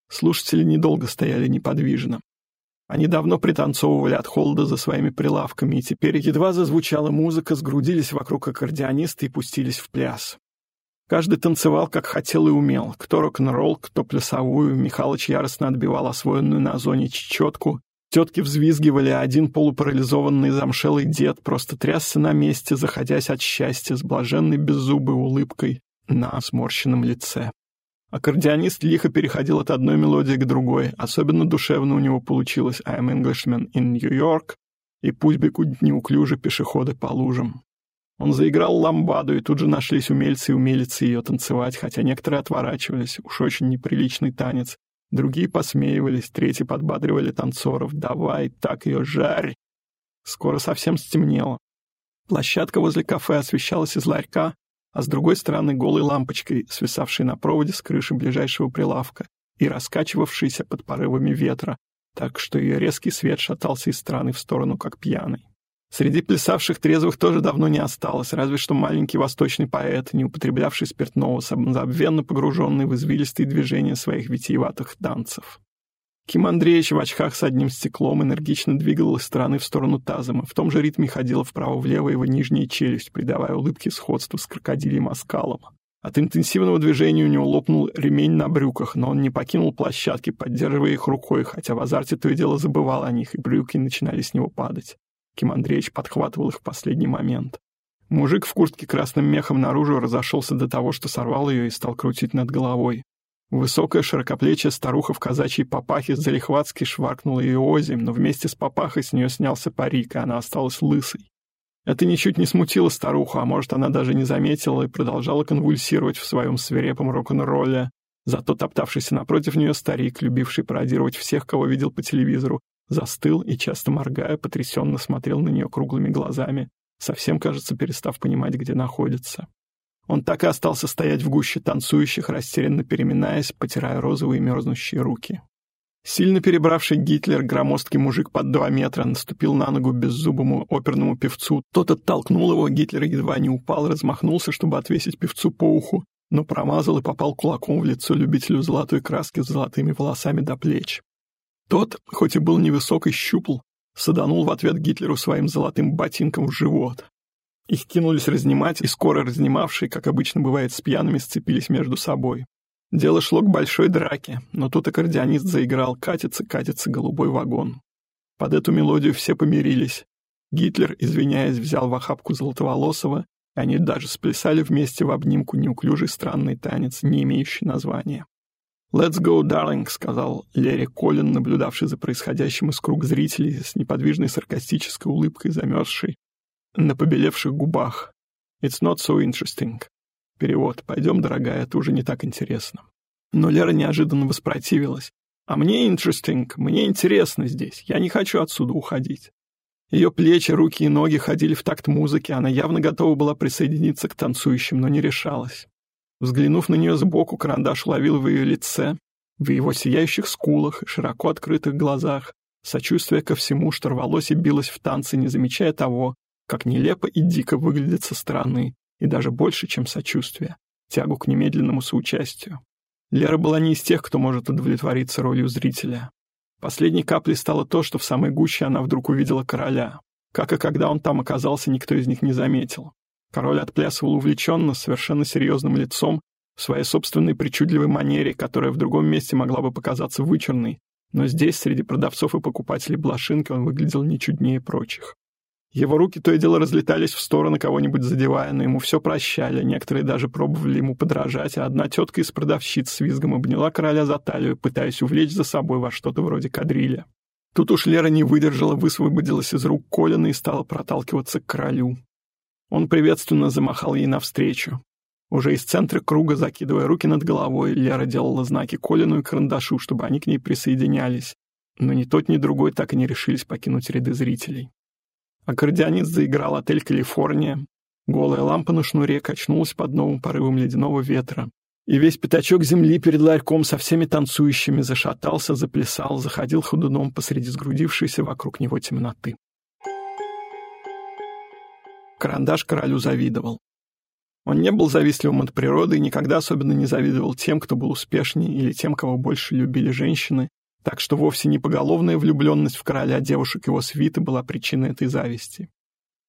Слушатели недолго стояли неподвижно. Они давно пританцовывали от холода за своими прилавками, и теперь едва зазвучала музыка, сгрудились вокруг аккордеониста и пустились в пляс. Каждый танцевал, как хотел и умел. Кто рок-н-ролл, кто плясовую. Михалыч яростно отбивал освоенную на зоне чечетку, Тетки взвизгивали, а один полупарализованный замшелый дед просто трясся на месте, заходясь от счастья с блаженной беззубой улыбкой на сморщенном лице. Аккордеонист лихо переходил от одной мелодии к другой. Особенно душевно у него получилось «I'm Englishman in New York» и «Пусть бегут неуклюже пешеходы по лужам». Он заиграл ламбаду, и тут же нашлись умельцы и умелицы ее танцевать, хотя некоторые отворачивались, уж очень неприличный танец, Другие посмеивались, третьи подбадривали танцоров. «Давай, так ее жарь!» Скоро совсем стемнело. Площадка возле кафе освещалась из ларька, а с другой стороны голой лампочкой, свисавшей на проводе с крыши ближайшего прилавка и раскачивавшейся под порывами ветра, так что ее резкий свет шатался из стороны в сторону, как пьяный. Среди плясавших трезвых тоже давно не осталось, разве что маленький восточный поэт, не употреблявший спиртного, самозабвенно погруженный в извилистые движения своих витиеватых танцев. Ким Андреевич в очках с одним стеклом энергично двигал из стороны в сторону тазома, в том же ритме ходила вправо-влево его нижняя челюсть, придавая улыбке сходство с крокодилем оскалом. От интенсивного движения у него лопнул ремень на брюках, но он не покинул площадки, поддерживая их рукой, хотя в азарте то и дело забывал о них, и брюки начинали с него падать. Ким Андреевич подхватывал их в последний момент. Мужик в куртке красным мехом наружу разошелся до того, что сорвал ее и стал крутить над головой. Высокая широкоплечья старуха в казачьей папахе залихватски шваркнула ее озим, но вместе с папахой с нее снялся парик, и она осталась лысой. Это ничуть не смутило старуху, а может, она даже не заметила и продолжала конвульсировать в своем свирепом рок-н-ролле. Зато топтавшийся напротив нее старик, любивший пародировать всех, кого видел по телевизору, застыл и, часто моргая, потрясенно смотрел на нее круглыми глазами, совсем, кажется, перестав понимать, где находится. Он так и остался стоять в гуще танцующих, растерянно переминаясь, потирая розовые мерзнущие руки. Сильно перебравший Гитлер, громоздкий мужик под два метра, наступил на ногу беззубому оперному певцу. Тот оттолкнул его, Гитлер едва не упал, размахнулся, чтобы отвесить певцу по уху, но промазал и попал кулаком в лицо любителю золотой краски с золотыми волосами до плеч. Тот, хоть и был невысок и щупл, саданул в ответ Гитлеру своим золотым ботинком в живот. Их кинулись разнимать, и скоро разнимавшие, как обычно бывает с пьяными, сцепились между собой. Дело шло к большой драке, но тут аккордеонист заиграл «Катится, катится голубой вагон». Под эту мелодию все помирились. Гитлер, извиняясь, взял в охапку Золотоволосого, и они даже сплясали вместе в обнимку неуклюжий странный танец, не имеющий названия. «Let's go, darling», — сказал Лерри Коллин, наблюдавший за происходящим из круг зрителей с неподвижной саркастической улыбкой, замерзшей на побелевших губах. «It's not so interesting». Перевод «Пойдем, дорогая, это уже не так интересно». Но Лера неожиданно воспротивилась. «А мне interesting, мне интересно здесь, я не хочу отсюда уходить». Ее плечи, руки и ноги ходили в такт музыки, она явно готова была присоединиться к танцующим, но не решалась. Взглянув на нее сбоку, карандаш ловил в ее лице, в его сияющих скулах и широко открытых глазах, сочувствие ко всему, что рвалось и билось в танце, не замечая того, как нелепо и дико выглядит со стороны, и даже больше, чем сочувствие, тягу к немедленному соучастию. Лера была не из тех, кто может удовлетвориться ролью зрителя. Последней каплей стало то, что в самой гуще она вдруг увидела короля. Как и когда он там оказался, никто из них не заметил. Король отплясывал увлеченно, совершенно серьезным лицом, в своей собственной причудливой манере, которая в другом месте могла бы показаться вычурной, но здесь, среди продавцов и покупателей блошинки, он выглядел не чуднее прочих. Его руки то и дело разлетались в стороны, кого-нибудь задевая, но ему все прощали, некоторые даже пробовали ему подражать, а одна тетка из продавщиц с визгом обняла короля за талию, пытаясь увлечь за собой во что-то вроде кадриля. Тут уж Лера не выдержала, высвободилась из рук Колина и стала проталкиваться к королю. Он приветственно замахал ей навстречу. Уже из центра круга, закидывая руки над головой, Лера делала знаки Колину и Карандашу, чтобы они к ней присоединялись. Но ни тот, ни другой так и не решились покинуть ряды зрителей. Аккордеонист заиграл «Отель Калифорния». Голая лампа на шнуре качнулась под новым порывом ледяного ветра. И весь пятачок земли перед ларьком со всеми танцующими зашатался, заплясал, заходил ходуном посреди сгрудившейся вокруг него темноты. Карандаш королю завидовал. Он не был завистливым от природы и никогда особенно не завидовал тем, кто был успешнее или тем, кого больше любили женщины, так что вовсе не поголовная влюбленность в короля девушек его свиты была причиной этой зависти.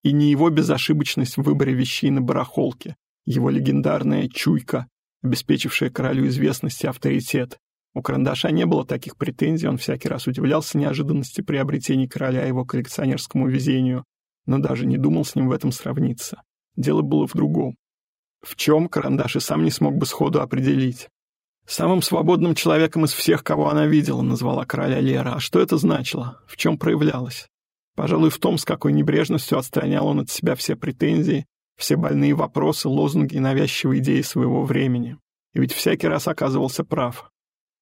И не его безошибочность в выборе вещей на барахолке, его легендарная чуйка, обеспечившая королю известность и авторитет. У карандаша не было таких претензий, он всякий раз удивлялся неожиданности приобретений короля его коллекционерскому везению, но даже не думал с ним в этом сравниться. Дело было в другом. В чем карандаш и сам не смог бы сходу определить. Самым свободным человеком из всех, кого она видела, назвала короля Лера. А что это значило? В чем проявлялось? Пожалуй, в том, с какой небрежностью отстранял он от себя все претензии, все больные вопросы, лозунги и навязчивые идеи своего времени. И ведь всякий раз оказывался прав.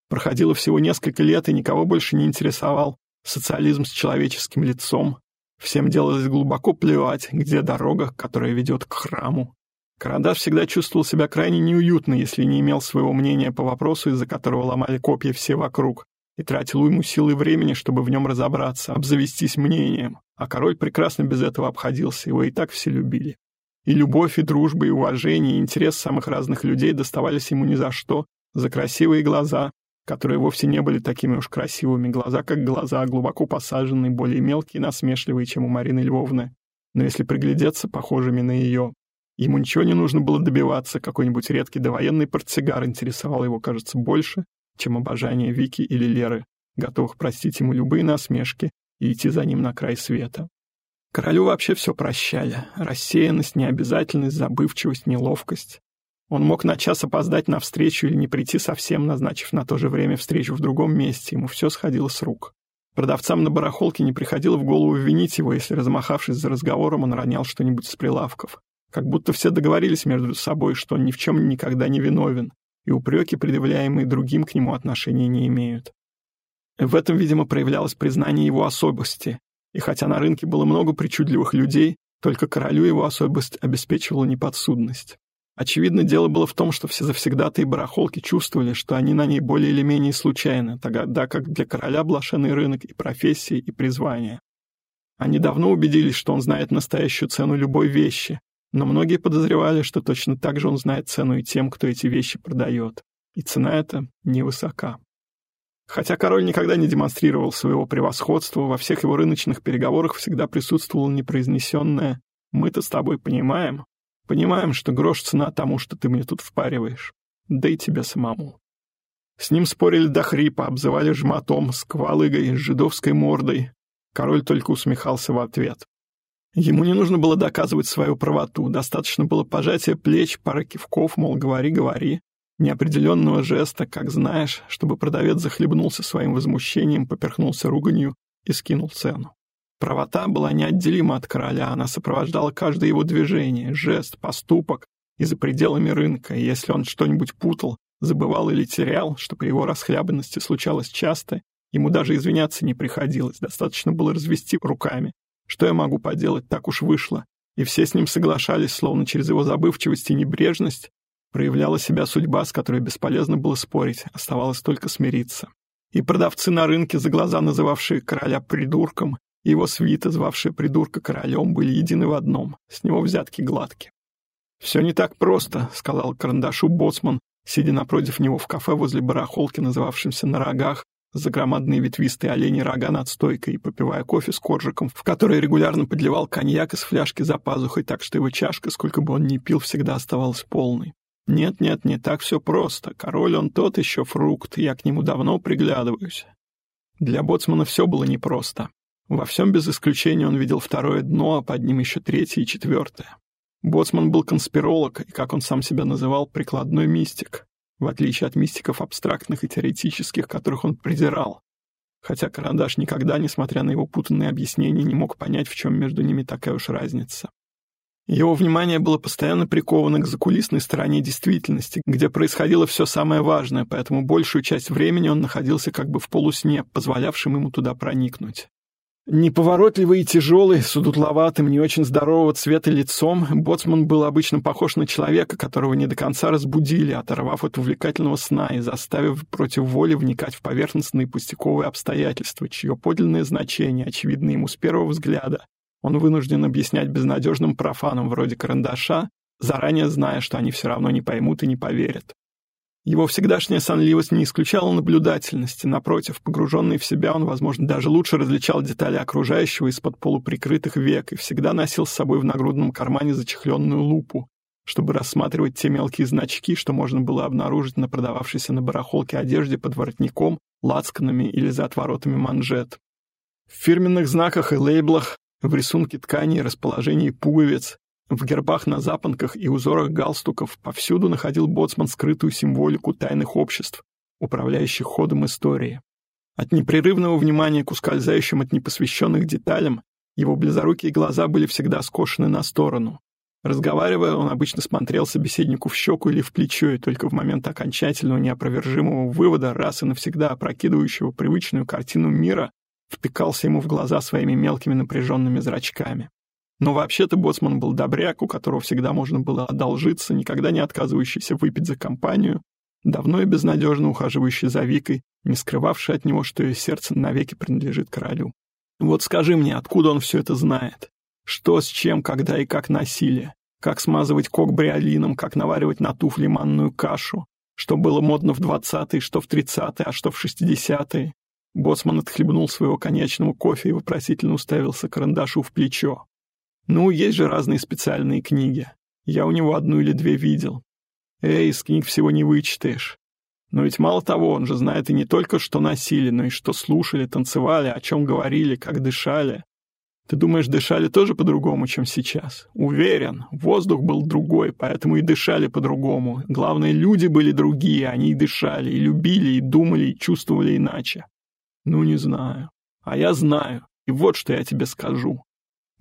Проходило всего несколько лет, и никого больше не интересовал социализм с человеческим лицом, Всем делалось глубоко плевать, где дорога, которая ведет к храму. Карандаш всегда чувствовал себя крайне неуютно, если не имел своего мнения по вопросу, из-за которого ломали копья все вокруг, и тратил уйму сил и времени, чтобы в нем разобраться, обзавестись мнением. А король прекрасно без этого обходился, его и так все любили. И любовь, и дружба, и уважение, и интерес самых разных людей доставались ему ни за что, за красивые глаза, которые вовсе не были такими уж красивыми, глаза как глаза, глубоко посаженные, более мелкие и насмешливые, чем у Марины Львовны. Но если приглядеться, похожими на ее. Ему ничего не нужно было добиваться, какой-нибудь редкий довоенный портсигар интересовал его, кажется, больше, чем обожание Вики или Леры, готовых простить ему любые насмешки и идти за ним на край света. Королю вообще все прощали. Рассеянность, необязательность, забывчивость, неловкость. Он мог на час опоздать на встречу или не прийти совсем, назначив на то же время встречу в другом месте, ему все сходило с рук. Продавцам на барахолке не приходило в голову винить его, если, размахавшись за разговором, он ронял что-нибудь с прилавков. Как будто все договорились между собой, что он ни в чем никогда не виновен, и упреки, предъявляемые другим, к нему отношения не имеют. В этом, видимо, проявлялось признание его особости, и хотя на рынке было много причудливых людей, только королю его особость обеспечивала неподсудность. Очевидно, дело было в том, что все завсегдатые барахолки чувствовали, что они на ней более или менее случайны, тогда как для короля блошиный рынок и профессии, и призвание. Они давно убедились, что он знает настоящую цену любой вещи, но многие подозревали, что точно так же он знает цену и тем, кто эти вещи продает. И цена эта невысока. Хотя король никогда не демонстрировал своего превосходства, во всех его рыночных переговорах всегда присутствовало непроизнесенное «Мы-то с тобой понимаем, понимаем, что грош цена тому, что ты мне тут впариваешь, да и тебе самому». С ним спорили до хрипа, обзывали жмотом, сквалыгой, жидовской мордой. Король только усмехался в ответ. Ему не нужно было доказывать свою правоту, достаточно было пожатия плеч, пара кивков, мол, говори, говори, неопределенного жеста, как знаешь, чтобы продавец захлебнулся своим возмущением, поперхнулся руганью и скинул цену. Правота была неотделима от короля, она сопровождала каждое его движение, жест, поступок и за пределами рынка, и если он что-нибудь путал, забывал или терял, что при его расхлябанности случалось часто, ему даже извиняться не приходилось, достаточно было развести руками, что я могу поделать, так уж вышло. И все с ним соглашались, словно через его забывчивость и небрежность проявляла себя судьба, с которой бесполезно было спорить, оставалось только смириться. И продавцы на рынке, за глаза называвшие короля придурком, его свита, звавшие придурка королем, были едины в одном — с него взятки гладки. «Все не так просто», — сказал карандашу боцман, сидя напротив него в кафе возле барахолки, называвшемся «На рогах», за громадные ветвистые олени рога над стойкой и попивая кофе с коржиком, в который регулярно подливал коньяк из фляжки за пазухой, так что его чашка, сколько бы он ни пил, всегда оставалась полной. Нет-нет, не так все просто. Король он тот еще фрукт, я к нему давно приглядываюсь. Для боцмана все было непросто. Во всем без исключения он видел второе дно, а под ним еще третье и четвертое. Боцман был конспиролог и, как он сам себя называл, прикладной мистик в отличие от мистиков абстрактных и теоретических, которых он презирал. Хотя Карандаш никогда, несмотря на его путанные объяснения, не мог понять, в чем между ними такая уж разница. Его внимание было постоянно приковано к закулисной стороне действительности, где происходило все самое важное, поэтому большую часть времени он находился как бы в полусне, позволявшем ему туда проникнуть. Неповоротливый и тяжелый, с удутловатым, не очень здорового цвета лицом, Боцман был обычно похож на человека, которого не до конца разбудили, оторвав от увлекательного сна и заставив против воли вникать в поверхностные пустяковые обстоятельства, чье подлинное значение, очевидно ему с первого взгляда, он вынужден объяснять безнадежным профанам вроде карандаша, заранее зная, что они все равно не поймут и не поверят. Его всегдашняя сонливость не исключала наблюдательности, напротив, погруженный в себя, он, возможно, даже лучше различал детали окружающего из-под полуприкрытых век и всегда носил с собой в нагрудном кармане зачехленную лупу, чтобы рассматривать те мелкие значки, что можно было обнаружить на продававшейся на барахолке одежде под воротником, лацканами или за отворотами манжет. В фирменных знаках и лейблах, в рисунке ткани и расположении пуговиц, в гербах на запонках и узорах галстуков повсюду находил боцман скрытую символику тайных обществ, управляющих ходом истории. От непрерывного внимания к ускользающим от непосвященных деталям его близорукие глаза были всегда скошены на сторону. Разговаривая, он обычно смотрел собеседнику в щеку или в плечо, и только в момент окончательного неопровержимого вывода, раз и навсегда опрокидывающего привычную картину мира, втыкался ему в глаза своими мелкими напряженными зрачками. Но вообще-то боцман был добряк, у которого всегда можно было одолжиться, никогда не отказывающийся выпить за компанию, давно и безнадежно ухаживающий за Викой, не скрывавший от него, что ее сердце навеки принадлежит королю. Вот скажи мне, откуда он все это знает? Что, с чем, когда и как насилие? Как смазывать кок бриолином, как наваривать на туфли манную кашу? Что было модно в двадцатые, что в тридцатые, а что в шестидесятые? Боцман отхлебнул своего коньячного кофе и вопросительно уставился карандашу в плечо. Ну, есть же разные специальные книги. Я у него одну или две видел. Эй, из книг всего не вычитаешь. Но ведь мало того, он же знает и не только, что носили, но и что слушали, танцевали, о чем говорили, как дышали. Ты думаешь, дышали тоже по-другому, чем сейчас? Уверен, воздух был другой, поэтому и дышали по-другому. Главное, люди были другие, они и дышали, и любили, и думали, и чувствовали иначе. Ну, не знаю. А я знаю. И вот что я тебе скажу.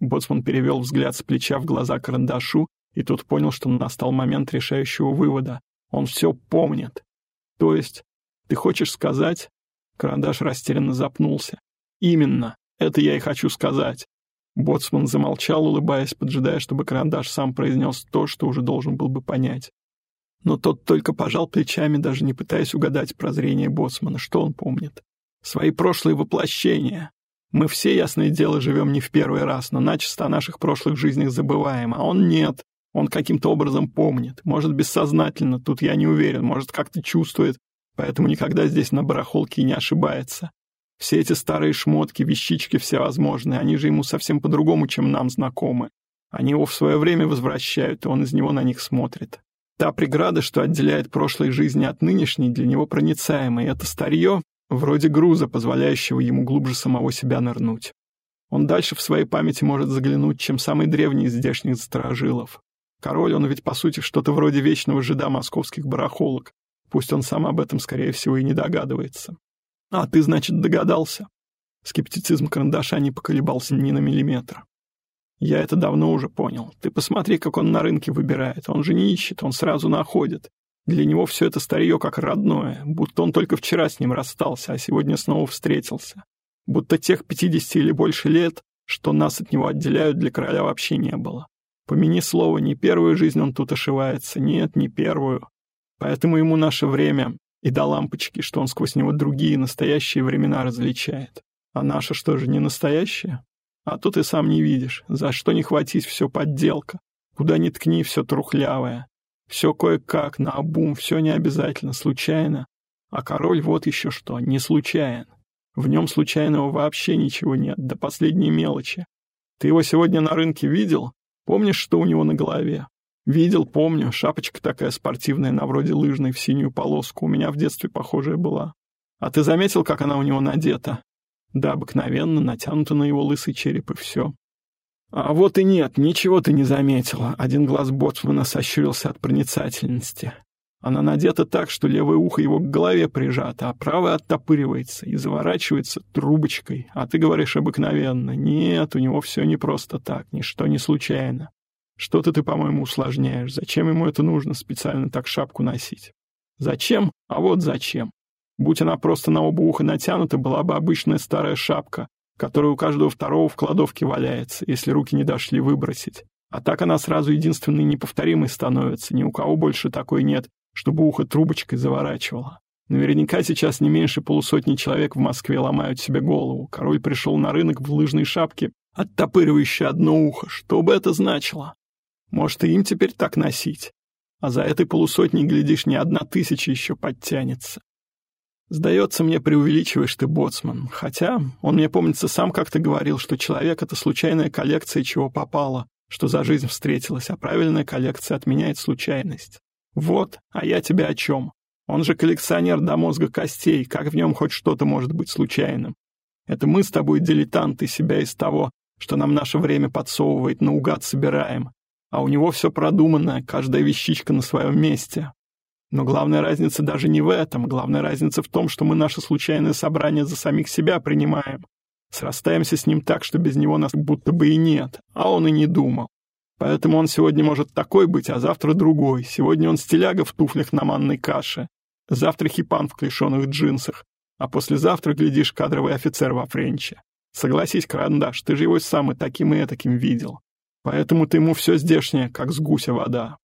Боцман перевел взгляд с плеча в глаза карандашу, и тот понял, что настал момент решающего вывода. Он все помнит. То есть, ты хочешь сказать... Карандаш растерянно запнулся. Именно. Это я и хочу сказать. Боцман замолчал, улыбаясь, поджидая, чтобы карандаш сам произнес то, что уже должен был бы понять. Но тот только пожал плечами, даже не пытаясь угадать прозрение Боцмана, что он помнит. Свои прошлые воплощения. Мы все, ясное дело, живем не в первый раз, но начисто о наших прошлых жизнях забываем, а он нет. Он каким-то образом помнит. Может, бессознательно, тут я не уверен, может, как-то чувствует, поэтому никогда здесь на барахолке не ошибается. Все эти старые шмотки, вещички всевозможные, они же ему совсем по-другому, чем нам знакомы. Они его в свое время возвращают, и он из него на них смотрит. Та преграда, что отделяет прошлой жизни от нынешней, для него проницаема, и это старье вроде груза, позволяющего ему глубже самого себя нырнуть. Он дальше в своей памяти может заглянуть, чем самый древний из здешних сторожилов. Король, он ведь, по сути, что-то вроде вечного жида московских барахолок. Пусть он сам об этом, скорее всего, и не догадывается. «А ты, значит, догадался?» Скептицизм карандаша не поколебался ни на миллиметр. «Я это давно уже понял. Ты посмотри, как он на рынке выбирает. Он же не ищет, он сразу находит. Для него все это старье как родное, будто он только вчера с ним расстался, а сегодня снова встретился. Будто тех пятидесяти или больше лет, что нас от него отделяют, для короля вообще не было. Помяни слово, не первую жизнь он тут ошивается, нет, не первую. Поэтому ему наше время и до лампочки, что он сквозь него другие настоящие времена различает. А наша что же, не настоящая? А тут и сам не видишь. За что не хватись, все подделка. Куда ни ткни, все трухлявое. Все кое-как, на обум, все не обязательно, случайно. А король вот еще что, не случайен. В нем случайного вообще ничего нет, до последней мелочи. Ты его сегодня на рынке видел? Помнишь, что у него на голове? Видел, помню, шапочка такая спортивная, на вроде лыжной, в синюю полоску. У меня в детстве похожая была. А ты заметил, как она у него надета? Да, обыкновенно, натянута на его лысый череп и все. А вот и нет, ничего ты не заметила. Один глаз боцмана сощурился от проницательности. Она надета так, что левое ухо его к голове прижато, а правое оттопыривается и заворачивается трубочкой. А ты говоришь обыкновенно. Нет, у него все не просто так, ничто не случайно. Что-то ты, по-моему, усложняешь. Зачем ему это нужно, специально так шапку носить? Зачем? А вот зачем. Будь она просто на оба уха натянута, была бы обычная старая шапка, которая у каждого второго в кладовке валяется, если руки не дошли выбросить. А так она сразу единственной неповторимой становится, ни у кого больше такой нет, чтобы ухо трубочкой заворачивало. Наверняка сейчас не меньше полусотни человек в Москве ломают себе голову. Король пришел на рынок в лыжной шапке, оттопыривающей одно ухо. Что бы это значило? Может, и им теперь так носить. А за этой полусотней, глядишь, не одна тысяча еще подтянется. Сдается мне, преувеличиваешь ты, боцман. Хотя, он мне помнится, сам как-то говорил, что человек — это случайная коллекция, чего попало, что за жизнь встретилась, а правильная коллекция отменяет случайность. Вот, а я тебе о чем? Он же коллекционер до мозга костей, как в нем хоть что-то может быть случайным? Это мы с тобой, дилетанты, себя из того, что нам наше время подсовывает, наугад собираем. А у него все продумано, каждая вещичка на своем месте. Но главная разница даже не в этом. Главная разница в том, что мы наше случайное собрание за самих себя принимаем. Срастаемся с ним так, что без него нас будто бы и нет. А он и не думал. Поэтому он сегодня может такой быть, а завтра другой. Сегодня он стиляга в туфлях на манной каше. Завтра хипан в клешеных джинсах. А послезавтра, глядишь, кадровый офицер во френче. Согласись, Карандаш, ты же его сам и таким и таким видел. Поэтому ты ему все здешнее, как с гуся вода.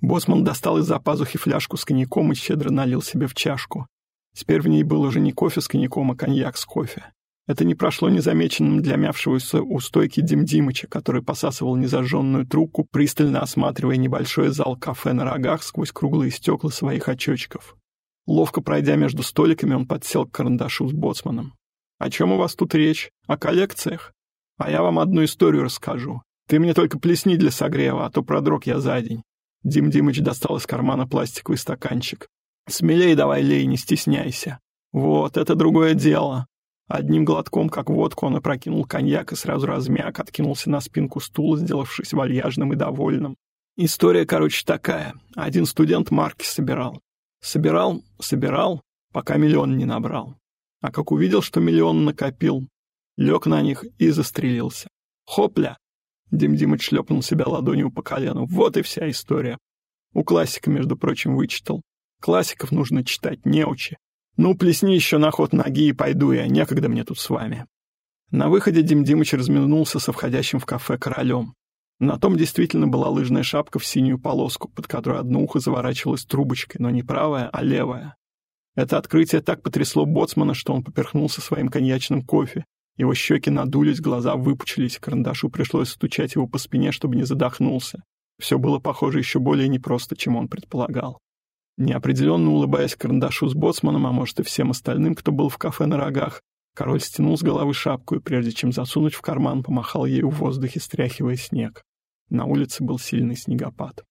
Босман достал из-за пазухи фляжку с коньяком и щедро налил себе в чашку. Теперь в ней был уже не кофе с коньяком, а коньяк с кофе. Это не прошло незамеченным для мявшегося у стойки Дим Димыча, который посасывал незажженную трубку, пристально осматривая небольшой зал кафе на рогах сквозь круглые стекла своих очочков. Ловко пройдя между столиками, он подсел к карандашу с боцманом. «О чем у вас тут речь? О коллекциях? А я вам одну историю расскажу. Ты мне только плесни для согрева, а то продрог я за день. Дим Димыч достал из кармана пластиковый стаканчик. Смелей давай лей, не стесняйся. Вот, это другое дело. Одним глотком, как водку, он опрокинул коньяк и сразу размяк, откинулся на спинку стула, сделавшись вальяжным и довольным. История, короче, такая. Один студент марки собирал. Собирал, собирал, пока миллион не набрал. А как увидел, что миллион накопил, лег на них и застрелился. Хопля! Дим Димыч шлепнул себя ладонью по колену. Вот и вся история. У классика, между прочим, вычитал. Классиков нужно читать, не учи. Ну, плесни еще на ход ноги и пойду я, некогда мне тут с вами. На выходе Дим Димыч разминулся со входящим в кафе королем. На том действительно была лыжная шапка в синюю полоску, под которой одно ухо заворачивалось трубочкой, но не правая, а левая. Это открытие так потрясло боцмана, что он поперхнулся своим коньячным кофе. Его щеки надулись, глаза выпучились, карандашу пришлось стучать его по спине, чтобы не задохнулся. Все было похоже еще более непросто, чем он предполагал. Неопределенно улыбаясь карандашу с боцманом, а может и всем остальным, кто был в кафе на рогах, король стянул с головы шапку и, прежде чем засунуть в карман, помахал ею в воздухе, стряхивая снег. На улице был сильный снегопад.